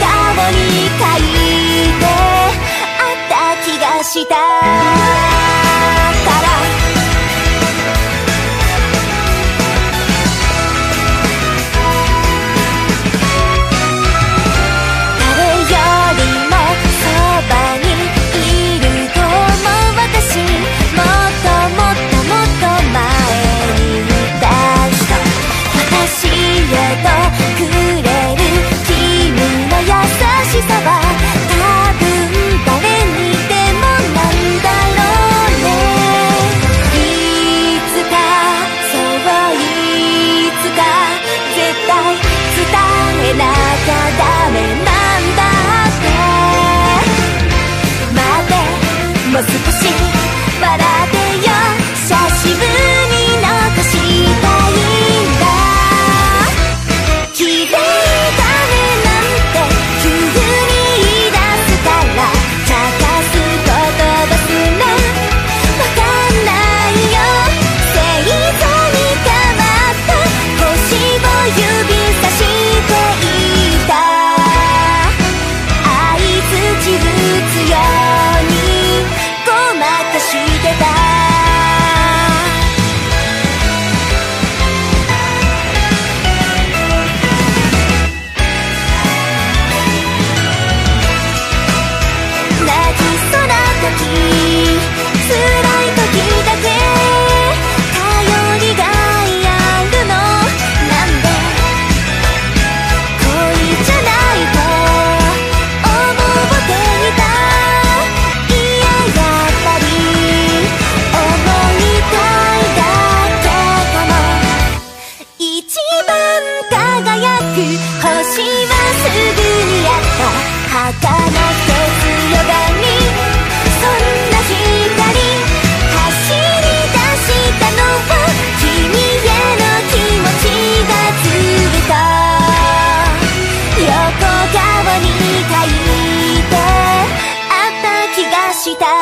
顔に書いてあった気がしたした。